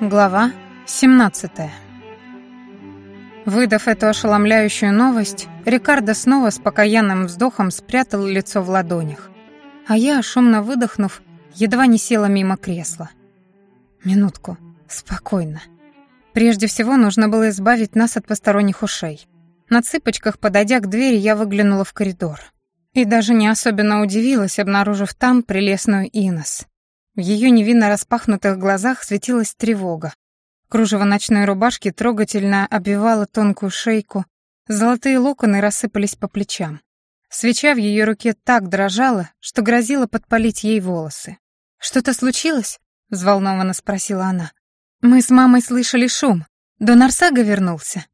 Глава 17 Выдав эту ошеломляющую новость, Рикардо снова с покаянным вздохом спрятал лицо в ладонях. А я, шумно выдохнув, едва не села мимо кресла. Минутку. Спокойно. Прежде всего нужно было избавить нас от посторонних ушей. На цыпочках, подойдя к двери, я выглянула в коридор. И даже не особенно удивилась, обнаружив там прелестную Инес. В ее невинно распахнутых глазах светилась тревога. Кружево ночной рубашки трогательно обвивало тонкую шейку, золотые локоны рассыпались по плечам. Свеча в ее руке так дрожала, что грозила подпалить ей волосы. «Что-то случилось?» — взволнованно спросила она. «Мы с мамой слышали шум. Дон Арсага вернулся?»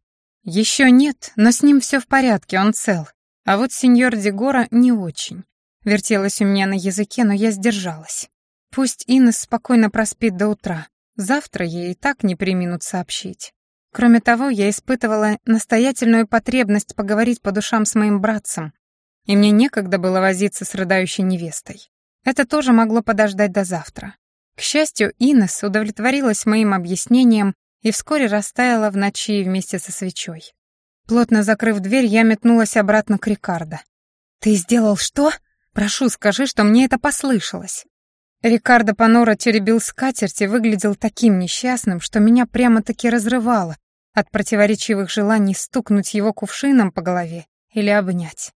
«Еще нет, но с ним все в порядке, он цел. А вот сеньор Дегора не очень». Вертелась у меня на языке, но я сдержалась. Пусть Инес спокойно проспит до утра. Завтра ей и так не приминут сообщить. Кроме того, я испытывала настоятельную потребность поговорить по душам с моим братцем, и мне некогда было возиться с рыдающей невестой. Это тоже могло подождать до завтра. К счастью, Инес удовлетворилась моим объяснением и вскоре растаяла в ночи вместе со свечой. Плотно закрыв дверь, я метнулась обратно к Рикардо. «Ты сделал что? Прошу, скажи, что мне это послышалось». Рикардо Панора теребил скатерть и выглядел таким несчастным, что меня прямо-таки разрывало от противоречивых желаний стукнуть его кувшином по голове или обнять.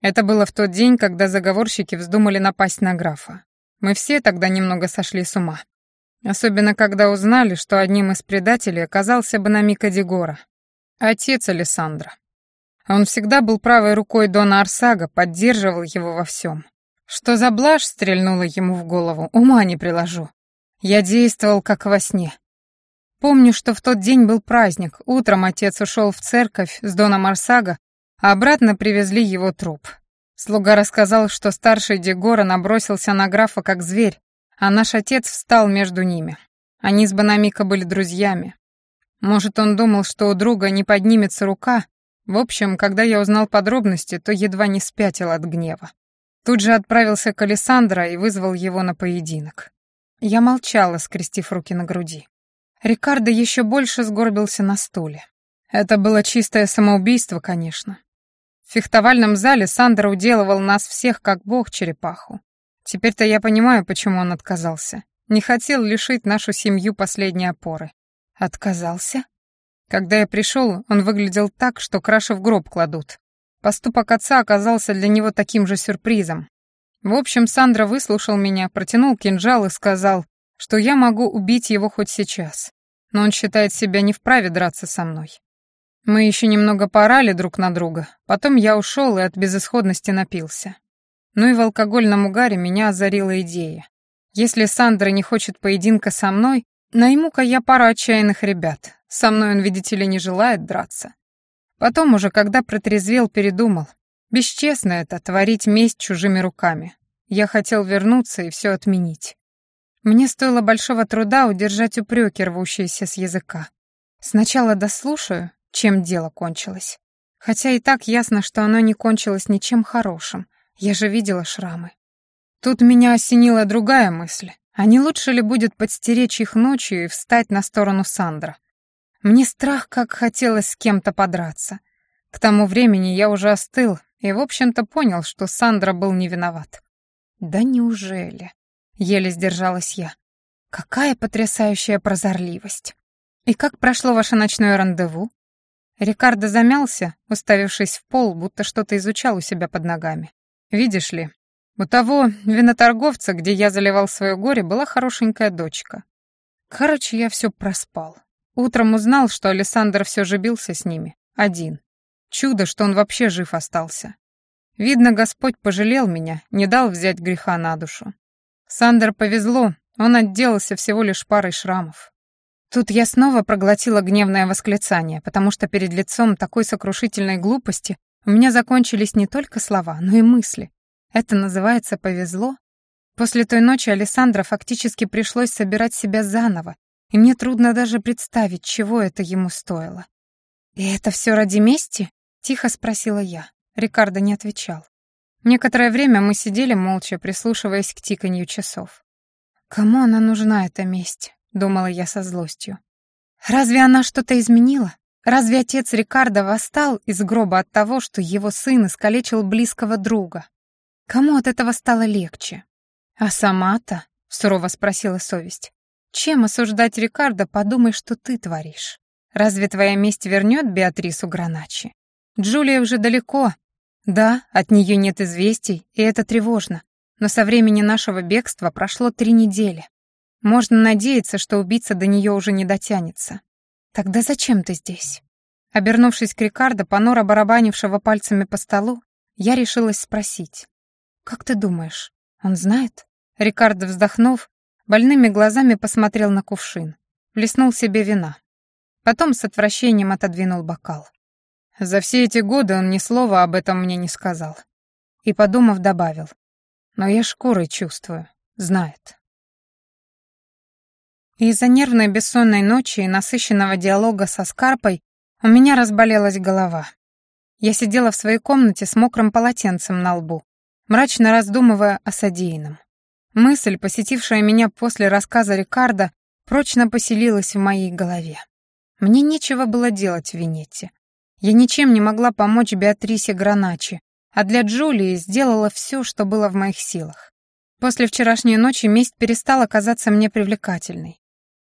Это было в тот день, когда заговорщики вздумали напасть на графа. Мы все тогда немного сошли с ума. Особенно, когда узнали, что одним из предателей оказался Банамика Дегора, отец Александра. Он всегда был правой рукой Дона Арсага, поддерживал его во всем. Что за блажь стрельнула ему в голову, ума не приложу. Я действовал как во сне. Помню, что в тот день был праздник. Утром отец ушел в церковь с Дона Марсага, а обратно привезли его труп. Слуга рассказал, что старший Дегора набросился на графа как зверь, а наш отец встал между ними. Они с Банамика были друзьями. Может, он думал, что у друга не поднимется рука. В общем, когда я узнал подробности, то едва не спятил от гнева. Тут же отправился к Александра и вызвал его на поединок. Я молчала, скрестив руки на груди. Рикардо еще больше сгорбился на стуле. Это было чистое самоубийство, конечно. В фехтовальном зале Сандра уделывал нас всех, как бог черепаху. Теперь-то я понимаю, почему он отказался. Не хотел лишить нашу семью последней опоры. Отказался? Когда я пришел, он выглядел так, что краши в гроб кладут. Поступок отца оказался для него таким же сюрпризом. В общем, Сандра выслушал меня, протянул кинжал и сказал, что я могу убить его хоть сейчас, но он считает себя не вправе драться со мной. Мы еще немного порали друг на друга, потом я ушел и от безысходности напился. Ну и в алкогольном угаре меня озарила идея. Если Сандра не хочет поединка со мной, найму-ка я пару отчаянных ребят. Со мной он, видите ли, не желает драться. Потом уже, когда протрезвел, передумал. Бесчестно это, творить месть чужими руками. Я хотел вернуться и все отменить. Мне стоило большого труда удержать упреки, рвущиеся с языка. Сначала дослушаю, чем дело кончилось. Хотя и так ясно, что оно не кончилось ничем хорошим. Я же видела шрамы. Тут меня осенила другая мысль. А не лучше ли будет подстеречь их ночью и встать на сторону Сандра? Мне страх, как хотелось с кем-то подраться. К тому времени я уже остыл и, в общем-то, понял, что Сандра был не виноват. «Да неужели?» — еле сдержалась я. «Какая потрясающая прозорливость! И как прошло ваше ночное рандеву?» Рикардо замялся, уставившись в пол, будто что-то изучал у себя под ногами. «Видишь ли, у того виноторговца, где я заливал свое горе, была хорошенькая дочка. Короче, я все проспал. Утром узнал, что Александр все же бился с ними. Один. Чудо, что он вообще жив остался. Видно, Господь пожалел меня, не дал взять греха на душу. Сандер повезло, он отделался всего лишь парой шрамов. Тут я снова проглотила гневное восклицание, потому что перед лицом такой сокрушительной глупости у меня закончились не только слова, но и мысли. Это называется «повезло»? После той ночи Александра фактически пришлось собирать себя заново, и мне трудно даже представить, чего это ему стоило. «И это все ради мести?» — тихо спросила я. Рикардо не отвечал. Некоторое время мы сидели молча, прислушиваясь к тиканью часов. Кому она нужна, эта месть? — думала я со злостью. «Разве она что-то изменила? Разве отец Рикардо восстал из гроба от того, что его сын искалечил близкого друга? Кому от этого стало легче? А сама-то, — сурово спросила совесть, — чем осуждать Рикардо, подумай, что ты творишь? Разве твоя месть вернет Беатрису Граначи? Джулия уже далеко. Да, от нее нет известий, и это тревожно. Но со времени нашего бегства прошло три недели. Можно надеяться, что убийца до нее уже не дотянется. «Тогда зачем ты здесь?» Обернувшись к Рикардо, понора барабанившего пальцами по столу, я решилась спросить. «Как ты думаешь, он знает?» Рикардо, вздохнув, больными глазами посмотрел на кувшин, плеснул себе вина. Потом с отвращением отодвинул бокал. За все эти годы он ни слова об этом мне не сказал. И, подумав, добавил. «Но я шкурой чувствую, знает». Из-за нервной бессонной ночи и насыщенного диалога со Скарпой у меня разболелась голова. Я сидела в своей комнате с мокрым полотенцем на лбу, мрачно раздумывая о содеянном. Мысль, посетившая меня после рассказа Рикардо, прочно поселилась в моей голове. Мне нечего было делать в Венете. Я ничем не могла помочь Беатрисе Граначи, а для Джулии сделала все, что было в моих силах. После вчерашней ночи месть перестала казаться мне привлекательной.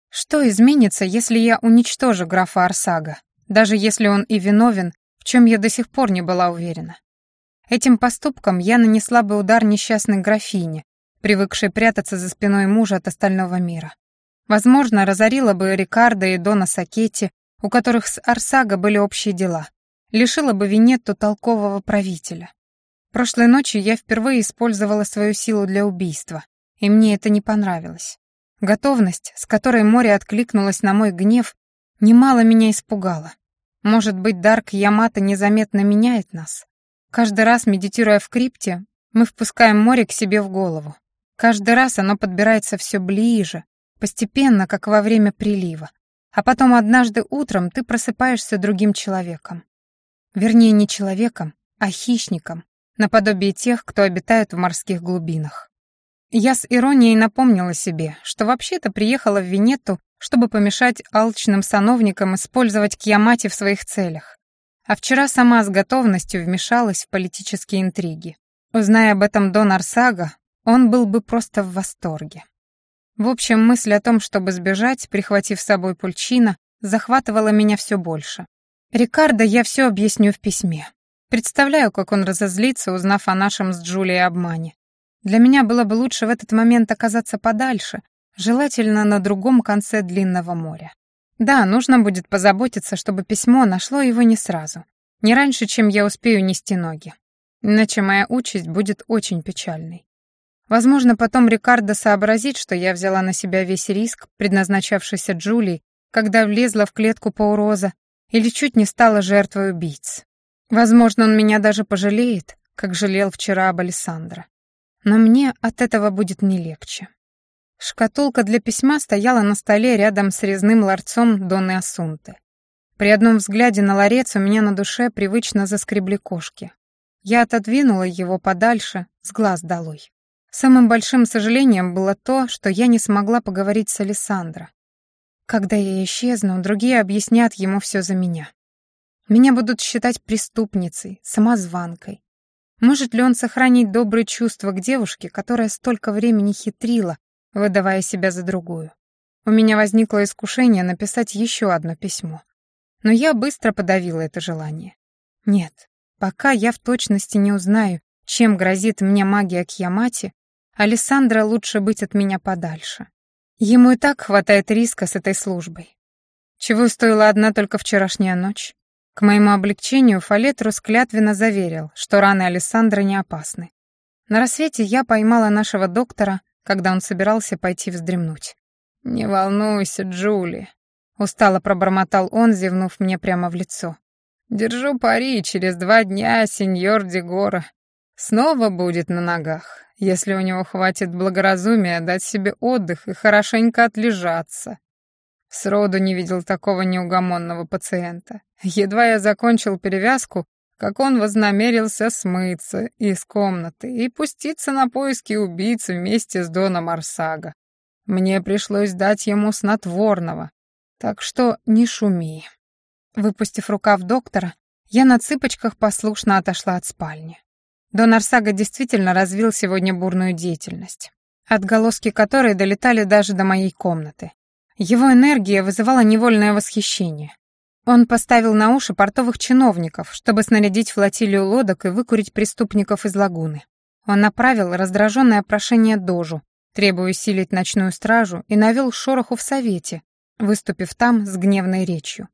Что изменится, если я уничтожу графа Арсага, даже если он и виновен, в чем я до сих пор не была уверена? Этим поступком я нанесла бы удар несчастной графине, привыкшей прятаться за спиной мужа от остального мира. Возможно, разорила бы Рикардо и Дона Сакетти, у которых с Арсага были общие дела. Лишила бы Винетту толкового правителя. Прошлой ночью я впервые использовала свою силу для убийства, и мне это не понравилось. Готовность, с которой море откликнулось на мой гнев, немало меня испугала. Может быть, Дарк Ямато незаметно меняет нас? Каждый раз, медитируя в крипте, мы впускаем море к себе в голову. Каждый раз оно подбирается все ближе, постепенно, как во время прилива. А потом однажды утром ты просыпаешься другим человеком. Вернее, не человеком, а хищником, наподобие тех, кто обитает в морских глубинах. Я с иронией напомнила себе, что вообще-то приехала в Венетту, чтобы помешать алчным сановникам использовать Кьямати в своих целях. А вчера сама с готовностью вмешалась в политические интриги. Узная об этом Дон Арсага, он был бы просто в восторге. В общем, мысль о том, чтобы сбежать, прихватив с собой Пульчина, захватывала меня все больше. Рикардо я все объясню в письме. Представляю, как он разозлится, узнав о нашем с Джулией обмане. Для меня было бы лучше в этот момент оказаться подальше, желательно на другом конце длинного моря. Да, нужно будет позаботиться, чтобы письмо нашло его не сразу, не раньше, чем я успею нести ноги. Иначе моя участь будет очень печальной. Возможно, потом Рикардо сообразит, что я взяла на себя весь риск, предназначавшийся Джулии, когда влезла в клетку Пауроза или чуть не стала жертвой убийц. Возможно, он меня даже пожалеет, как жалел вчера об Александра но мне от этого будет не легче. Шкатулка для письма стояла на столе рядом с резным ларцом Донны Асунты. При одном взгляде на ларец у меня на душе привычно заскребли кошки. Я отодвинула его подальше, с глаз долой. Самым большим сожалением было то, что я не смогла поговорить с Александро. Когда я исчезну, другие объяснят ему все за меня. Меня будут считать преступницей, самозванкой, может ли он сохранить добрые чувства к девушке, которая столько времени хитрила, выдавая себя за другую? У меня возникло искушение написать еще одно письмо. Но я быстро подавила это желание. Нет, пока я в точности не узнаю, чем грозит мне магия Кьямати, Александра лучше быть от меня подальше. Ему и так хватает риска с этой службой. Чего стоила одна только вчерашняя ночь? К моему облегчению Фалетрус клятвенно заверил, что раны Александра не опасны. На рассвете я поймала нашего доктора, когда он собирался пойти вздремнуть. «Не волнуйся, Джули», — устало пробормотал он, зевнув мне прямо в лицо. «Держу пари, через два дня сеньор Дегора снова будет на ногах, если у него хватит благоразумия дать себе отдых и хорошенько отлежаться. Сроду не видел такого неугомонного пациента. Едва я закончил перевязку, как он вознамерился смыться из комнаты и пуститься на поиски убийцы вместе с Доном Арсага. Мне пришлось дать ему снотворного, так что не шуми». Выпустив рукав доктора, я на цыпочках послушно отошла от спальни. Дон Арсага действительно развил сегодня бурную деятельность, отголоски которой долетали даже до моей комнаты. Его энергия вызывала невольное восхищение. Он поставил на уши портовых чиновников, чтобы снарядить флотилию лодок и выкурить преступников из лагуны. Он направил раздраженное прошение Дожу, требуя усилить ночную стражу, и навел шороху в совете, выступив там с гневной речью.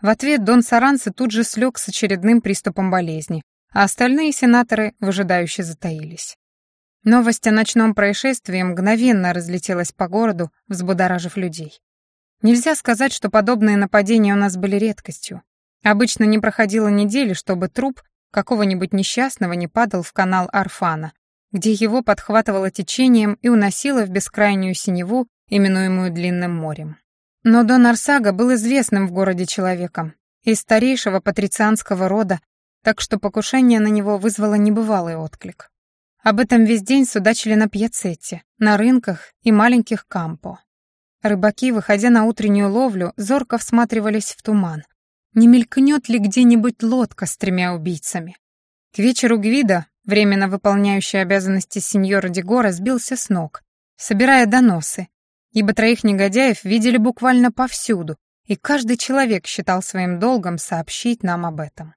В ответ Дон Саранцы тут же слег с очередным приступом болезни, а остальные сенаторы выжидающе затаились. Новость о ночном происшествии мгновенно разлетелась по городу, взбудоражив людей. Нельзя сказать, что подобные нападения у нас были редкостью. Обычно не проходило недели, чтобы труп какого-нибудь несчастного не падал в канал Арфана, где его подхватывало течением и уносило в бескрайнюю синеву, именуемую Длинным морем. Но Дон Арсага был известным в городе человеком, из старейшего патрицианского рода, так что покушение на него вызвало небывалый отклик. Об этом весь день судачили на пьяцетте, на рынках и маленьких кампо. Рыбаки, выходя на утреннюю ловлю, зорко всматривались в туман. Не мелькнет ли где-нибудь лодка с тремя убийцами? К вечеру Гвида, временно выполняющий обязанности сеньора Дегора, сбился с ног, собирая доносы, ибо троих негодяев видели буквально повсюду, и каждый человек считал своим долгом сообщить нам об этом.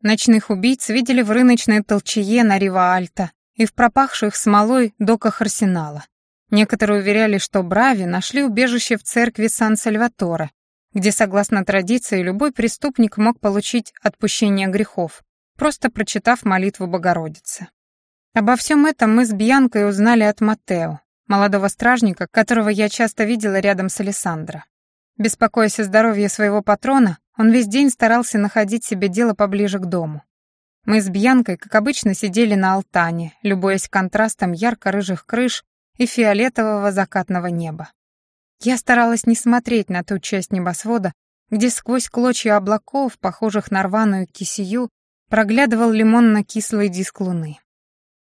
Ночных убийц видели в рыночной толчее на Рива-Альта и в пропахших смолой доках арсенала. Некоторые уверяли, что Брави нашли убежище в церкви Сан-Сальваторе, где, согласно традиции, любой преступник мог получить отпущение грехов, просто прочитав молитву Богородицы. Обо всем этом мы с Бьянкой узнали от Матео, молодого стражника, которого я часто видела рядом с Алессандро. Беспокоясь о здоровье своего патрона, он весь день старался находить себе дело поближе к дому. Мы с Бьянкой, как обычно, сидели на алтане, любуясь контрастом ярко-рыжих крыш и фиолетового закатного неба. Я старалась не смотреть на ту часть небосвода, где сквозь клочья облаков, похожих на рваную кисию, проглядывал лимонно-кислый диск луны.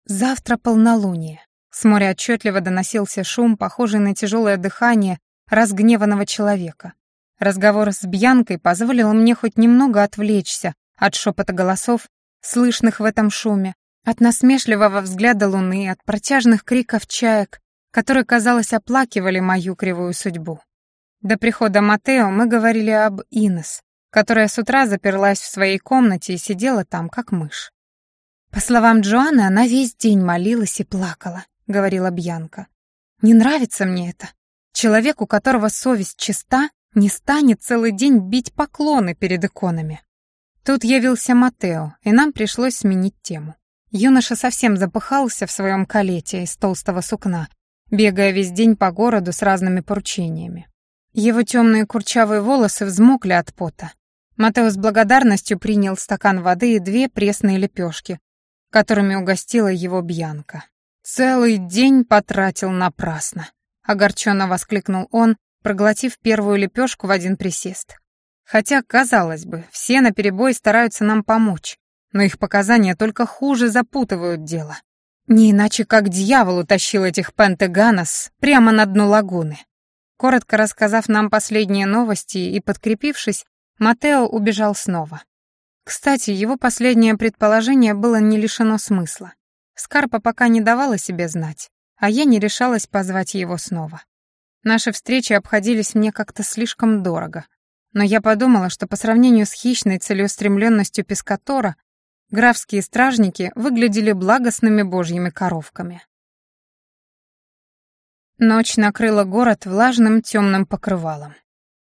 Завтра полнолуние. С моря отчетливо доносился шум, похожий на тяжелое дыхание разгневанного человека. Разговор с Бьянкой позволил мне хоть немного отвлечься от шепота голосов, слышных в этом шуме, от насмешливого взгляда луны, от протяжных криков чаек, которые, казалось, оплакивали мою кривую судьбу. До прихода Матео мы говорили об Инес, которая с утра заперлась в своей комнате и сидела там, как мышь. По словам Джоанны, она весь день молилась и плакала. — говорила Бьянка. «Не нравится мне это. Человек, у которого совесть чиста, не станет целый день бить поклоны перед иконами». Тут явился Матео, и нам пришлось сменить тему. Юноша совсем запыхался в своем калете из толстого сукна, бегая весь день по городу с разными поручениями. Его темные курчавые волосы взмокли от пота. Матео с благодарностью принял стакан воды и две пресные лепешки, которыми угостила его Бьянка. «Целый день потратил напрасно», — огорченно воскликнул он, проглотив первую лепешку в один присест. Хотя, казалось бы, все наперебой стараются нам помочь, но их показания только хуже запутывают дело. Не иначе как дьявол утащил этих пентеганос прямо на дно лагуны. Коротко рассказав нам последние новости и подкрепившись, Матео убежал снова. Кстати, его последнее предположение было не лишено смысла. Скарпа пока не давала себе знать, а я не решалась позвать его снова. Наши встречи обходились мне как-то слишком дорого, но я подумала, что по сравнению с хищной целеустремленностью Пескатора, графские стражники выглядели благостными божьими коровками. Ночь накрыла город влажным темным покрывалом.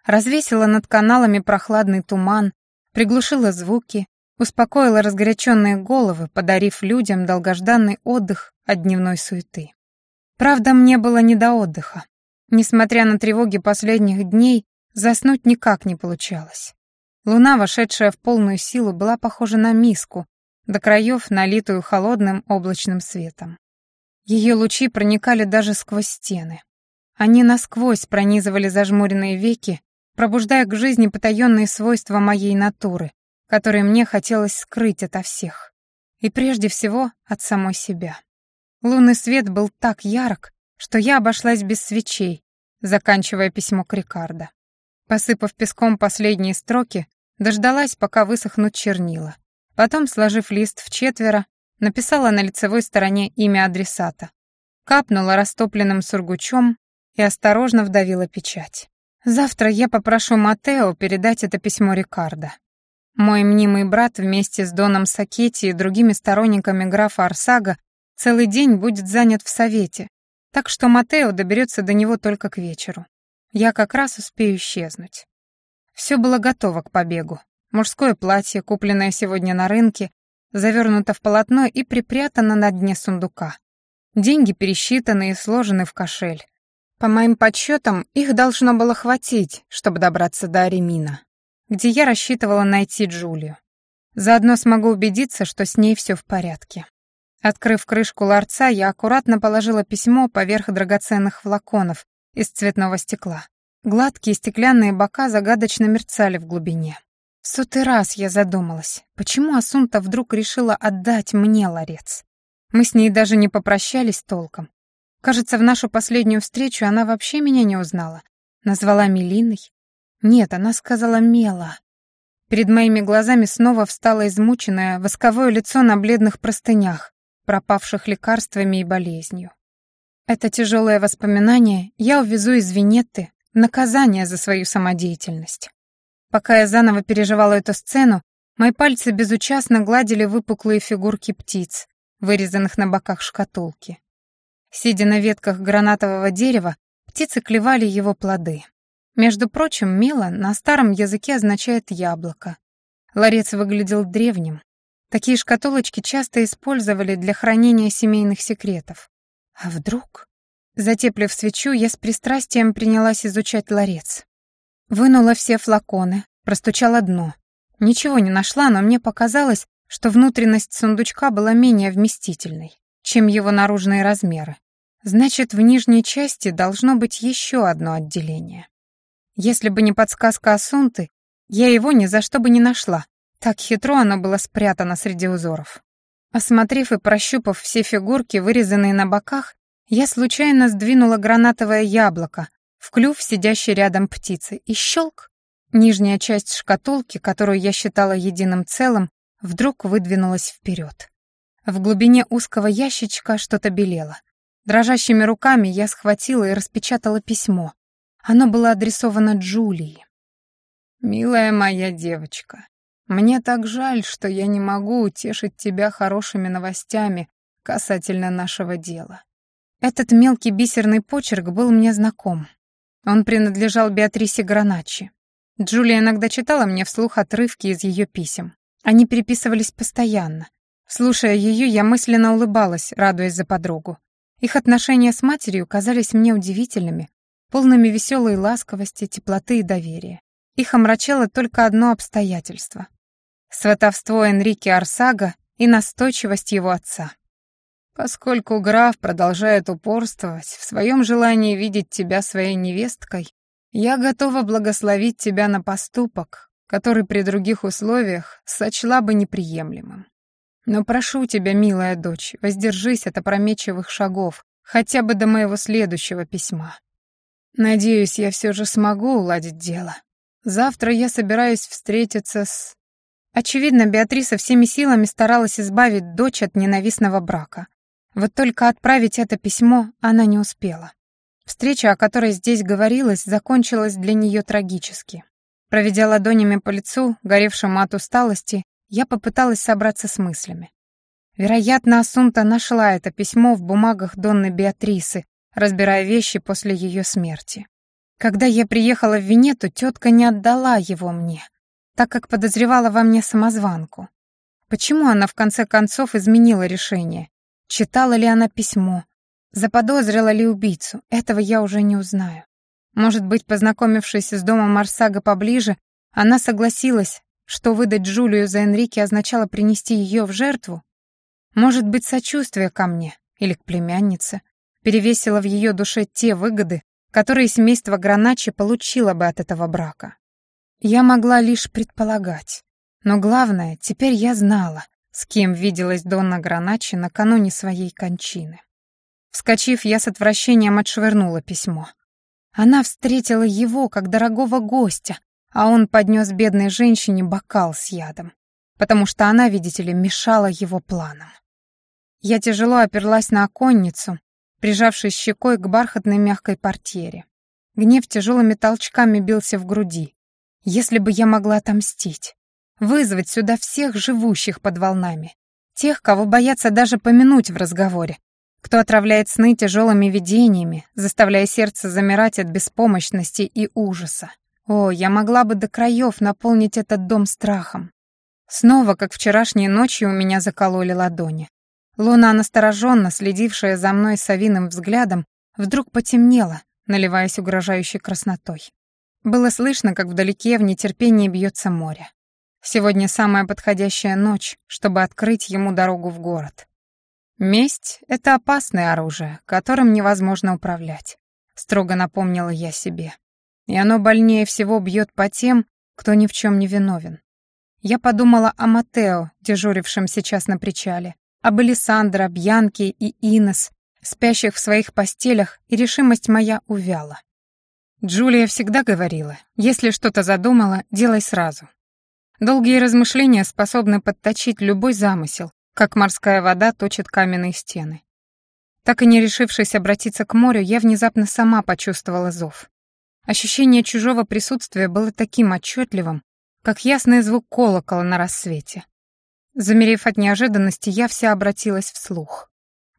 Развесила над каналами прохладный туман, приглушила звуки, успокоила разгоряченные головы, подарив людям долгожданный отдых от дневной суеты. Правда, мне было не до отдыха. Несмотря на тревоги последних дней, заснуть никак не получалось. Луна, вошедшая в полную силу, была похожа на миску, до краев налитую холодным облачным светом. Ее лучи проникали даже сквозь стены. Они насквозь пронизывали зажмуренные веки, пробуждая к жизни потаенные свойства моей натуры, который мне хотелось скрыть ото всех. И прежде всего от самой себя. Лунный свет был так ярок, что я обошлась без свечей, заканчивая письмо к Рикардо. Посыпав песком последние строки, дождалась, пока высохнут чернила. Потом, сложив лист в четверо, написала на лицевой стороне имя адресата, капнула растопленным сургучом и осторожно вдавила печать. Завтра я попрошу Матео передать это письмо Рикардо. Мой мнимый брат вместе с Доном Сакетти и другими сторонниками графа Арсага целый день будет занят в совете, так что Матео доберется до него только к вечеру. Я как раз успею исчезнуть. Все было готово к побегу. Мужское платье, купленное сегодня на рынке, завернуто в полотно и припрятано на дне сундука. Деньги пересчитаны и сложены в кошель. По моим подсчетам, их должно было хватить, чтобы добраться до Аремина где я рассчитывала найти Джулию. Заодно смогу убедиться, что с ней все в порядке. Открыв крышку ларца, я аккуратно положила письмо поверх драгоценных флаконов из цветного стекла. Гладкие стеклянные бока загадочно мерцали в глубине. В сотый раз я задумалась, почему Асунта вдруг решила отдать мне ларец. Мы с ней даже не попрощались толком. Кажется, в нашу последнюю встречу она вообще меня не узнала. Назвала Мелиной. Нет, она сказала «мела». Перед моими глазами снова встало измученное восковое лицо на бледных простынях, пропавших лекарствами и болезнью. Это тяжелое воспоминание я увезу из Венетты наказание за свою самодеятельность. Пока я заново переживала эту сцену, мои пальцы безучастно гладили выпуклые фигурки птиц, вырезанных на боках шкатулки. Сидя на ветках гранатового дерева, птицы клевали его плоды. Между прочим, мела на старом языке означает «яблоко». Ларец выглядел древним. Такие шкатулочки часто использовали для хранения семейных секретов. А вдруг? Затеплив свечу, я с пристрастием принялась изучать ларец. Вынула все флаконы, простучала дно. Ничего не нашла, но мне показалось, что внутренность сундучка была менее вместительной, чем его наружные размеры. Значит, в нижней части должно быть еще одно отделение. Если бы не подсказка Асунты, я его ни за что бы не нашла. Так хитро оно было спрятано среди узоров. Осмотрев и прощупав все фигурки, вырезанные на боках, я случайно сдвинула гранатовое яблоко в клюв сидящей рядом птицы, и щелк! Нижняя часть шкатулки, которую я считала единым целым, вдруг выдвинулась вперед. В глубине узкого ящичка что-то белело. Дрожащими руками я схватила и распечатала письмо, оно было адресовано Джулии. «Милая моя девочка, мне так жаль, что я не могу утешить тебя хорошими новостями касательно нашего дела. Этот мелкий бисерный почерк был мне знаком. Он принадлежал Беатрисе Граначи. Джулия иногда читала мне вслух отрывки из ее писем. Они переписывались постоянно. Слушая ее, я мысленно улыбалась, радуясь за подругу. Их отношения с матерью казались мне удивительными, полными веселой ласковости, теплоты и доверия. Их омрачало только одно обстоятельство — сватовство Энрике Арсага и настойчивость его отца. Поскольку граф продолжает упорствовать в своем желании видеть тебя своей невесткой, я готова благословить тебя на поступок, который при других условиях сочла бы неприемлемым. Но прошу тебя, милая дочь, воздержись от опрометчивых шагов, хотя бы до моего следующего письма. Надеюсь, я все же смогу уладить дело. Завтра я собираюсь встретиться с... Очевидно, Беатриса всеми силами старалась избавить дочь от ненавистного брака. Вот только отправить это письмо она не успела. Встреча, о которой здесь говорилось, закончилась для нее трагически. Проведя ладонями по лицу, горевшему от усталости, я попыталась собраться с мыслями. Вероятно, Асунта нашла это письмо в бумагах Донны Беатрисы, разбирая вещи после ее смерти. Когда я приехала в Венету, тетка не отдала его мне, так как подозревала во мне самозванку. Почему она в конце концов изменила решение? Читала ли она письмо? Заподозрила ли убийцу? Этого я уже не узнаю. Может быть, познакомившись с домом Марсага поближе, она согласилась, что выдать Джулию за Энрике означало принести ее в жертву? Может быть, сочувствие ко мне или к племяннице? перевесило в ее душе те выгоды, которые семейство Граначи получило бы от этого брака. Я могла лишь предполагать. Но главное, теперь я знала, с кем виделась Донна Граначи накануне своей кончины. Вскочив, я с отвращением отшвырнула письмо. Она встретила его как дорогого гостя, а он поднес бедной женщине бокал с ядом, потому что она, видите ли, мешала его планам. Я тяжело оперлась на оконницу, прижавшись щекой к бархатной мягкой портьере. Гнев тяжелыми толчками бился в груди. Если бы я могла отомстить, вызвать сюда всех живущих под волнами, тех, кого боятся даже помянуть в разговоре, кто отравляет сны тяжелыми видениями, заставляя сердце замирать от беспомощности и ужаса. О, я могла бы до краев наполнить этот дом страхом. Снова, как вчерашней ночью, у меня закололи ладони. Луна, настороженно следившая за мной совиным взглядом, вдруг потемнела, наливаясь угрожающей краснотой. Было слышно, как вдалеке в нетерпении бьется море. Сегодня самая подходящая ночь, чтобы открыть ему дорогу в город. Месть — это опасное оружие, которым невозможно управлять, строго напомнила я себе. И оно больнее всего бьет по тем, кто ни в чем не виновен. Я подумала о Матео, дежурившем сейчас на причале, об Александре, Бьянке и Инес, спящих в своих постелях, и решимость моя увяла. Джулия всегда говорила, если что-то задумала, делай сразу. Долгие размышления способны подточить любой замысел, как морская вода точит каменные стены. Так и не решившись обратиться к морю, я внезапно сама почувствовала зов. Ощущение чужого присутствия было таким отчетливым, как ясный звук колокола на рассвете. Замерев от неожиданности, я вся обратилась вслух.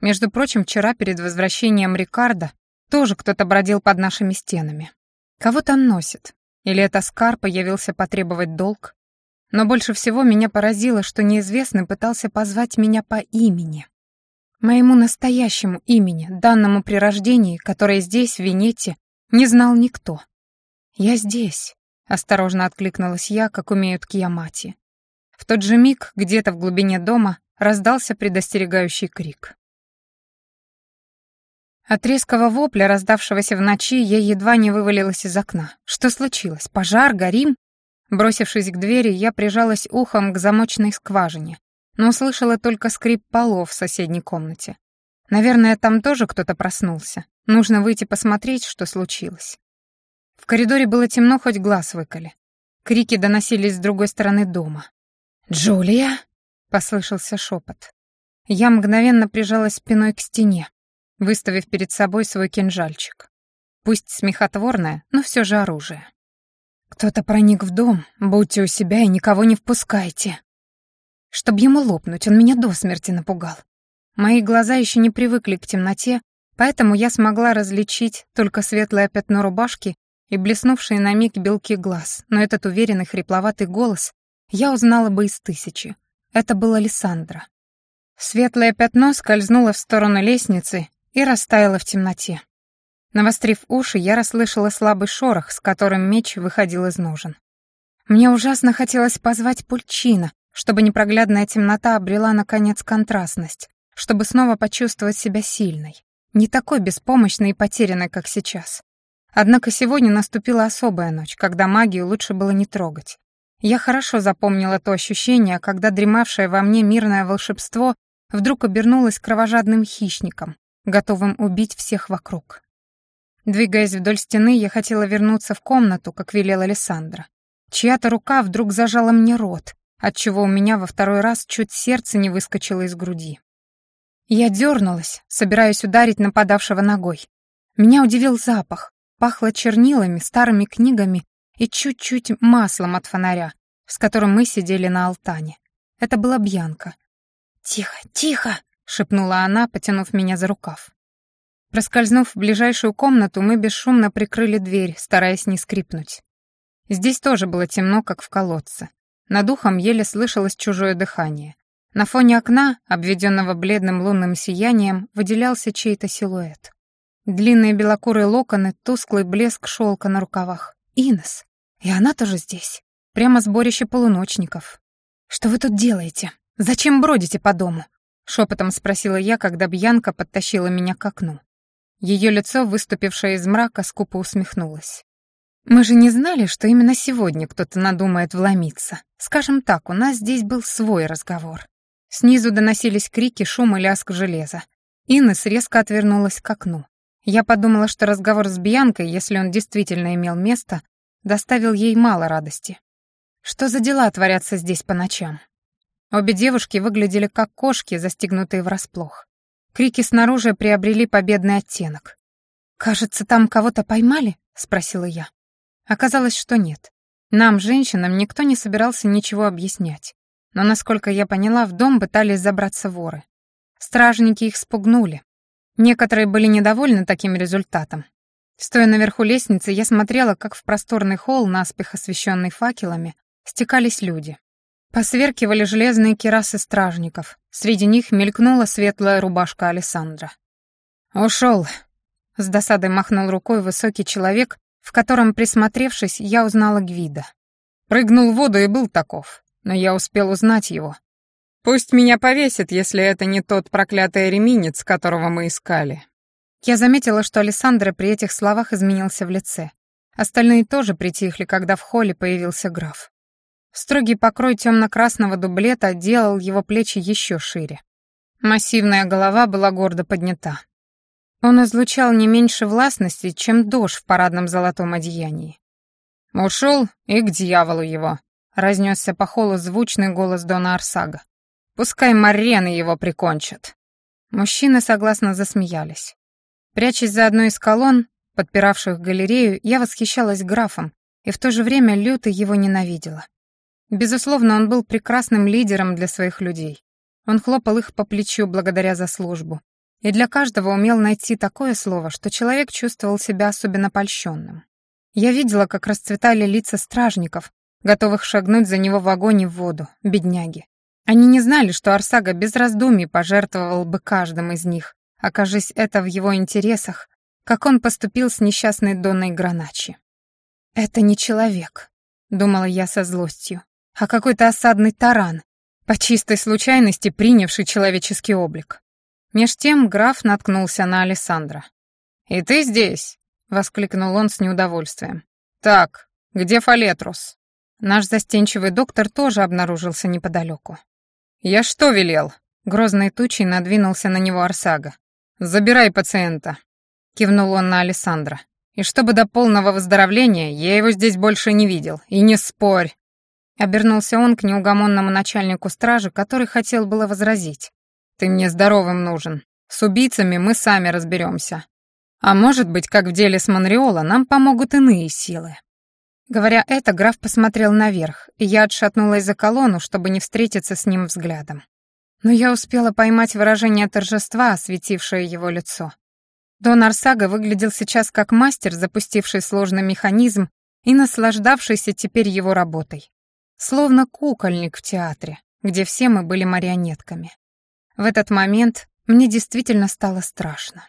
Между прочим, вчера перед возвращением Рикардо тоже кто-то бродил под нашими стенами. Кого там носит? Или это Скар появился потребовать долг? Но больше всего меня поразило, что неизвестный пытался позвать меня по имени. Моему настоящему имени, данному при рождении, которое здесь, в Венете, не знал никто. «Я здесь», — осторожно откликнулась я, как умеют киямати. В тот же миг, где-то в глубине дома, раздался предостерегающий крик. От резкого вопля, раздавшегося в ночи, я едва не вывалилась из окна. Что случилось? Пожар? Горим? Бросившись к двери, я прижалась ухом к замочной скважине, но услышала только скрип полов в соседней комнате. Наверное, там тоже кто-то проснулся. Нужно выйти посмотреть, что случилось. В коридоре было темно, хоть глаз выколи. Крики доносились с другой стороны дома. «Джулия!» — послышался шепот. Я мгновенно прижалась спиной к стене, выставив перед собой свой кинжальчик. Пусть смехотворное, но все же оружие. «Кто-то проник в дом, будьте у себя и никого не впускайте». Чтоб ему лопнуть, он меня до смерти напугал. Мои глаза еще не привыкли к темноте, поэтому я смогла различить только светлое пятно рубашки и блеснувшие на миг белки глаз, но этот уверенный хрипловатый голос я узнала бы из тысячи. Это был Александра. Светлое пятно скользнуло в сторону лестницы и растаяло в темноте. Навострив уши, я расслышала слабый шорох, с которым меч выходил из ножен. Мне ужасно хотелось позвать Пульчина, чтобы непроглядная темнота обрела, наконец, контрастность, чтобы снова почувствовать себя сильной, не такой беспомощной и потерянной, как сейчас. Однако сегодня наступила особая ночь, когда магию лучше было не трогать. Я хорошо запомнила то ощущение, когда дремавшее во мне мирное волшебство вдруг обернулось кровожадным хищником, готовым убить всех вокруг. Двигаясь вдоль стены, я хотела вернуться в комнату, как велела Александра. Чья-то рука вдруг зажала мне рот, отчего у меня во второй раз чуть сердце не выскочило из груди. Я дернулась, собираясь ударить нападавшего ногой. Меня удивил запах. Пахло чернилами, старыми книгами и чуть-чуть маслом от фонаря, с которым мы сидели на алтане. Это была Бьянка. «Тихо, тихо!» — шепнула она, потянув меня за рукав. Проскользнув в ближайшую комнату, мы бесшумно прикрыли дверь, стараясь не скрипнуть. Здесь тоже было темно, как в колодце. Над ухом еле слышалось чужое дыхание. На фоне окна, обведенного бледным лунным сиянием, выделялся чей-то силуэт. Длинные белокурые локоны, тусклый блеск шелка на рукавах. Инес. И она тоже здесь. Прямо сборище полуночников. «Что вы тут делаете? Зачем бродите по дому?» Шепотом спросила я, когда Бьянка подтащила меня к окну. Ее лицо, выступившее из мрака, скупо усмехнулось. «Мы же не знали, что именно сегодня кто-то надумает вломиться. Скажем так, у нас здесь был свой разговор». Снизу доносились крики, шум и лязг железа. Иннес резко отвернулась к окну. Я подумала, что разговор с Бьянкой, если он действительно имел место, доставил ей мало радости. Что за дела творятся здесь по ночам? Обе девушки выглядели как кошки, застигнутые врасплох. Крики снаружи приобрели победный оттенок. «Кажется, там кого-то поймали?» — спросила я. Оказалось, что нет. Нам, женщинам, никто не собирался ничего объяснять. Но, насколько я поняла, в дом пытались забраться воры. Стражники их спугнули. Некоторые были недовольны таким результатом. Стоя наверху лестницы, я смотрела, как в просторный холл, наспех освещенный факелами, стекались люди. Посверкивали железные керасы стражников. Среди них мелькнула светлая рубашка Александра. «Ушел», — с досадой махнул рукой высокий человек, в котором, присмотревшись, я узнала Гвида. Прыгнул в воду и был таков, но я успел узнать его. Пусть меня повесит, если это не тот проклятый реминец, которого мы искали. Я заметила, что Александра при этих словах изменился в лице. Остальные тоже притихли, когда в холле появился граф. Строгий покрой темно-красного дублета делал его плечи еще шире. Массивная голова была гордо поднята. Он излучал не меньше властности, чем дождь в парадном золотом одеянии. «Ушел и к дьяволу его», — разнесся по холу звучный голос Дона Арсага. «Пускай Марены его прикончат». Мужчины согласно засмеялись. Прячась за одной из колонн, подпиравших галерею, я восхищалась графом и в то же время люто его ненавидела. Безусловно, он был прекрасным лидером для своих людей. Он хлопал их по плечу благодаря за службу. И для каждого умел найти такое слово, что человек чувствовал себя особенно польщенным. Я видела, как расцветали лица стражников, готовых шагнуть за него в огонь и в воду, бедняги. Они не знали, что Арсага без раздумий пожертвовал бы каждым из них, окажись это в его интересах, как он поступил с несчастной Донной Граначи. «Это не человек», — думала я со злостью а какой-то осадный таран, по чистой случайности принявший человеческий облик. Меж тем граф наткнулся на Александра. «И ты здесь?» — воскликнул он с неудовольствием. «Так, где Фалетрус?» Наш застенчивый доктор тоже обнаружился неподалеку. «Я что велел?» — грозной тучей надвинулся на него Арсага. «Забирай пациента», — кивнул он на Александра. «И чтобы до полного выздоровления я его здесь больше не видел. И не спорь, Обернулся он к неугомонному начальнику стражи, который хотел было возразить. «Ты мне здоровым нужен. С убийцами мы сами разберемся. А может быть, как в деле с Монреола, нам помогут иные силы». Говоря это, граф посмотрел наверх, и я отшатнулась за колонну, чтобы не встретиться с ним взглядом. Но я успела поймать выражение торжества, осветившее его лицо. Дон Арсага выглядел сейчас как мастер, запустивший сложный механизм и наслаждавшийся теперь его работой. Словно кукольник в театре, где все мы были марионетками. В этот момент мне действительно стало страшно.